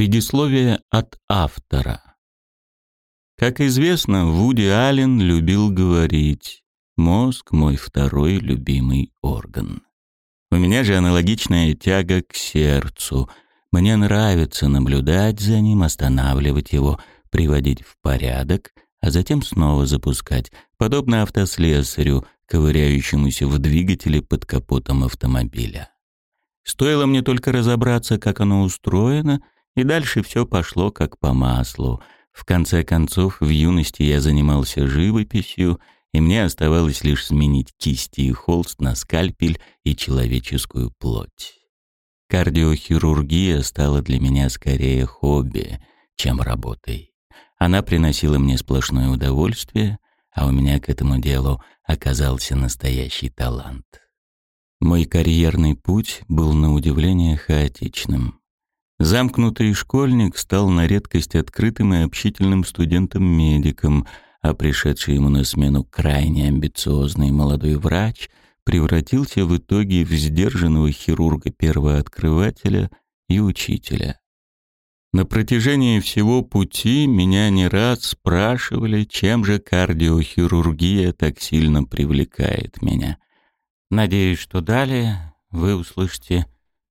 Предисловие от автора. Как известно, Вуди Аллен любил говорить «Мозг – мой второй любимый орган». У меня же аналогичная тяга к сердцу. Мне нравится наблюдать за ним, останавливать его, приводить в порядок, а затем снова запускать, подобно автослесарю, ковыряющемуся в двигателе под капотом автомобиля. Стоило мне только разобраться, как оно устроено – и дальше все пошло как по маслу. В конце концов, в юности я занимался живописью, и мне оставалось лишь сменить кисти и холст на скальпель и человеческую плоть. Кардиохирургия стала для меня скорее хобби, чем работой. Она приносила мне сплошное удовольствие, а у меня к этому делу оказался настоящий талант. Мой карьерный путь был на удивление хаотичным. Замкнутый школьник стал на редкость открытым и общительным студентом-медиком, а пришедший ему на смену крайне амбициозный молодой врач превратился в итоге в сдержанного хирурга-первооткрывателя и учителя. На протяжении всего пути меня не раз спрашивали, чем же кардиохирургия так сильно привлекает меня. Надеюсь, что далее вы услышите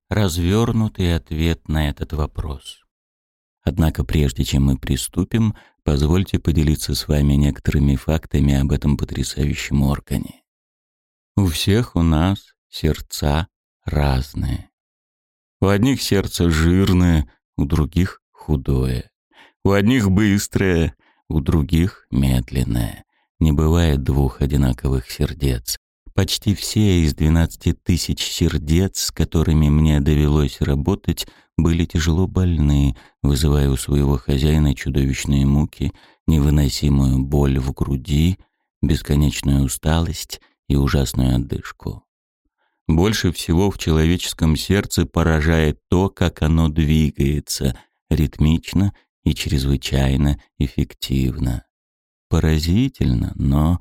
развернутый ответ на этот вопрос. Однако прежде чем мы приступим, позвольте поделиться с вами некоторыми фактами об этом потрясающем органе. У всех у нас сердца разные. У одних сердце жирное, у других худое. У одних быстрое, у других медленное. Не бывает двух одинаковых сердец. Почти все из 12 тысяч сердец, с которыми мне довелось работать, были тяжело больны, вызывая у своего хозяина чудовищные муки, невыносимую боль в груди, бесконечную усталость и ужасную отдышку. Больше всего в человеческом сердце поражает то, как оно двигается, ритмично и чрезвычайно эффективно. Поразительно, но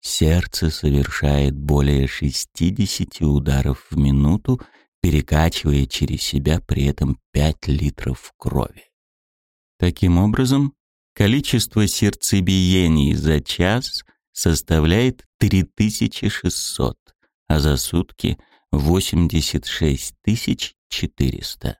Сердце совершает более 60 ударов в минуту, перекачивая через себя при этом 5 литров крови. Таким образом, количество сердцебиений за час составляет 3600, а за сутки 86 400.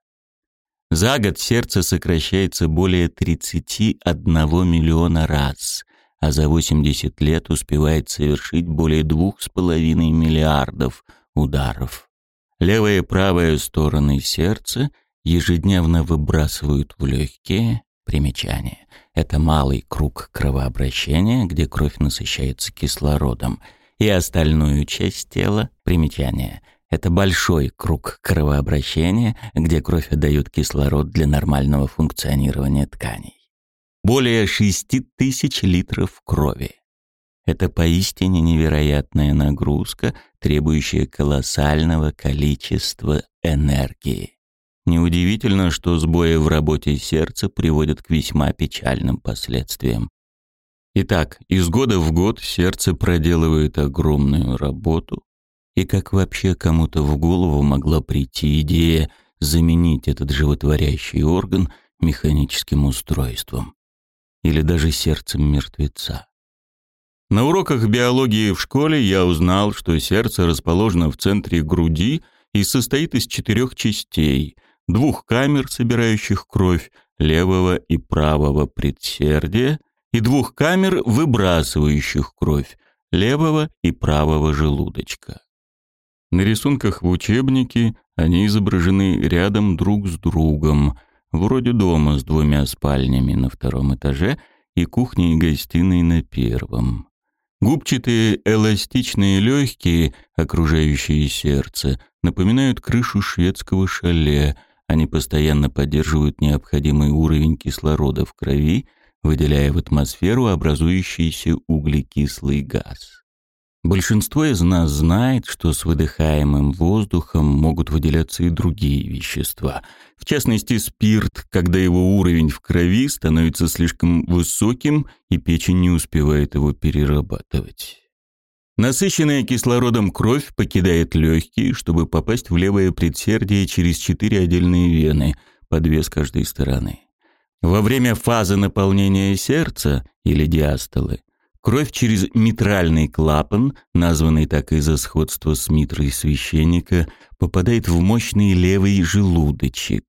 За год сердце сокращается более 31 миллиона раз, а за 80 лет успевает совершить более двух с половиной миллиардов ударов. Левая и правая стороны сердца ежедневно выбрасывают в легкие примечания. Это малый круг кровообращения, где кровь насыщается кислородом, и остальную часть тела примечания. Это большой круг кровообращения, где кровь отдает кислород для нормального функционирования тканей более 6 тысяч литров крови. Это поистине невероятная нагрузка, требующая колоссального количества энергии. Неудивительно, что сбои в работе сердца приводят к весьма печальным последствиям. Итак, из года в год сердце проделывает огромную работу, и как вообще кому-то в голову могла прийти идея заменить этот животворящий орган механическим устройством или даже сердцем мертвеца. На уроках биологии в школе я узнал, что сердце расположено в центре груди и состоит из четырех частей, двух камер, собирающих кровь, левого и правого предсердия, и двух камер, выбрасывающих кровь, левого и правого желудочка. На рисунках в учебнике они изображены рядом друг с другом, вроде дома с двумя спальнями на втором этаже и кухней и гостиной на первом. Губчатые эластичные легкие, окружающие сердце, напоминают крышу шведского шале. Они постоянно поддерживают необходимый уровень кислорода в крови, выделяя в атмосферу образующийся углекислый газ. Большинство из нас знает, что с выдыхаемым воздухом могут выделяться и другие вещества. В частности, спирт, когда его уровень в крови становится слишком высоким, и печень не успевает его перерабатывать. Насыщенная кислородом кровь покидает легкие, чтобы попасть в левое предсердие через четыре отдельные вены, по две с каждой стороны. Во время фазы наполнения сердца или диастолы кровь через митральный клапан, названный так из-за сходства с митрой священника, попадает в мощный левый желудочек.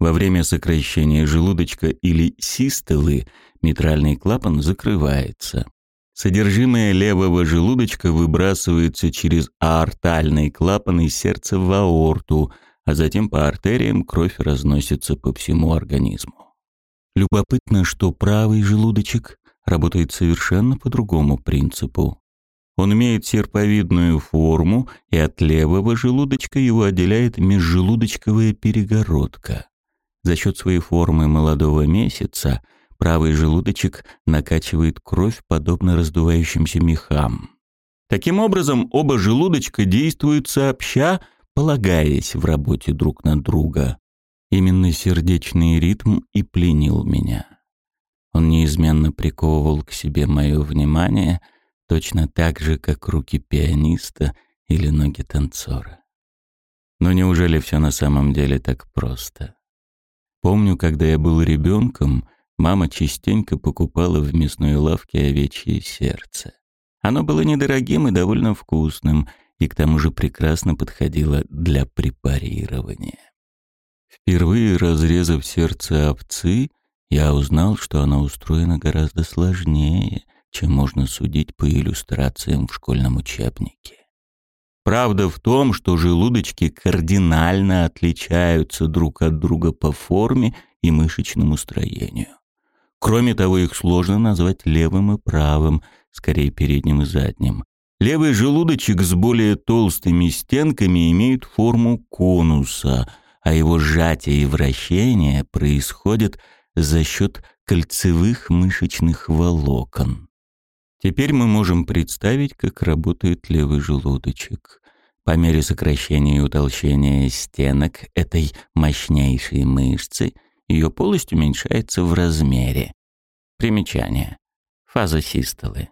Во время сокращения желудочка или систолы митральный клапан закрывается. Содержимое левого желудочка выбрасывается через аортальный клапан из сердца в аорту, а затем по артериям кровь разносится по всему организму. Любопытно, что правый желудочек работает совершенно по другому принципу. Он имеет серповидную форму, и от левого желудочка его отделяет межжелудочковая перегородка. За счет своей формы молодого месяца правый желудочек накачивает кровь подобно раздувающимся мехам. Таким образом, оба желудочка действуют сообща, полагаясь в работе друг на друга. Именно сердечный ритм и пленил меня. Он неизменно приковывал к себе мое внимание, точно так же, как руки пианиста или ноги танцора. Но неужели все на самом деле так просто? Помню, когда я был ребенком, мама частенько покупала в мясной лавке овечье сердце. Оно было недорогим и довольно вкусным, и к тому же прекрасно подходило для препарирования. Впервые разрезав сердце овцы, я узнал, что она устроена гораздо сложнее, чем можно судить по иллюстрациям в школьном учебнике. Правда в том, что желудочки кардинально отличаются друг от друга по форме и мышечному строению. Кроме того, их сложно назвать левым и правым, скорее передним и задним. Левый желудочек с более толстыми стенками имеет форму конуса, а его сжатие и вращение происходят за счет кольцевых мышечных волокон. Теперь мы можем представить, как работает левый желудочек. По мере сокращения и утолщения стенок этой мощнейшей мышцы ее полость уменьшается в размере. Примечание. Фаза систолы.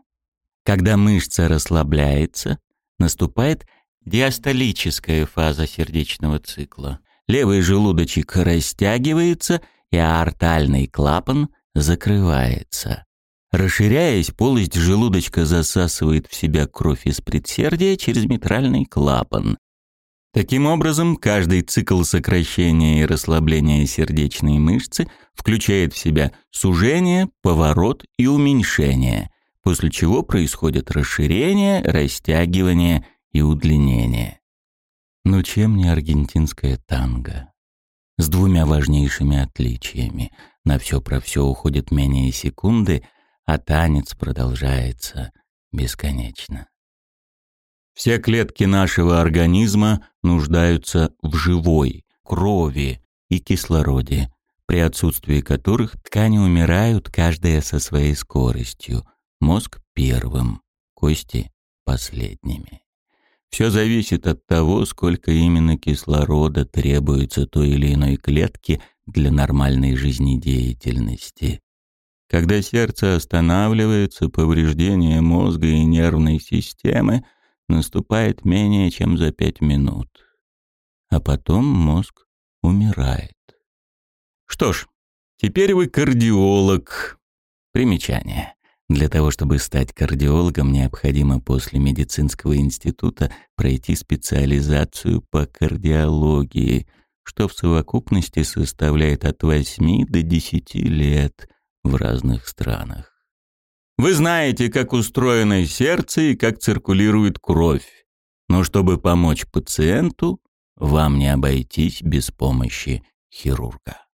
Когда мышца расслабляется, наступает диастолическая фаза сердечного цикла. Левый желудочек растягивается, и аортальный клапан закрывается. Расширяясь, полость желудочка засасывает в себя кровь из предсердия через митральный клапан. Таким образом, каждый цикл сокращения и расслабления сердечной мышцы включает в себя сужение, поворот и уменьшение, после чего происходит расширение, растягивание и удлинение. Но чем не аргентинская танго? С двумя важнейшими отличиями. На все про все уходит менее секунды, а танец продолжается бесконечно. Все клетки нашего организма нуждаются в живой крови и кислороде, при отсутствии которых ткани умирают каждая со своей скоростью. Мозг первым, кости последними. Все зависит от того, сколько именно кислорода требуется той или иной клетке для нормальной жизнедеятельности. Когда сердце останавливается, повреждение мозга и нервной системы наступает менее чем за пять минут. А потом мозг умирает. Что ж, теперь вы кардиолог. Примечание. Для того, чтобы стать кардиологом, необходимо после медицинского института пройти специализацию по кардиологии, что в совокупности составляет от 8 до 10 лет в разных странах. Вы знаете, как устроено сердце и как циркулирует кровь. Но чтобы помочь пациенту, вам не обойтись без помощи хирурга.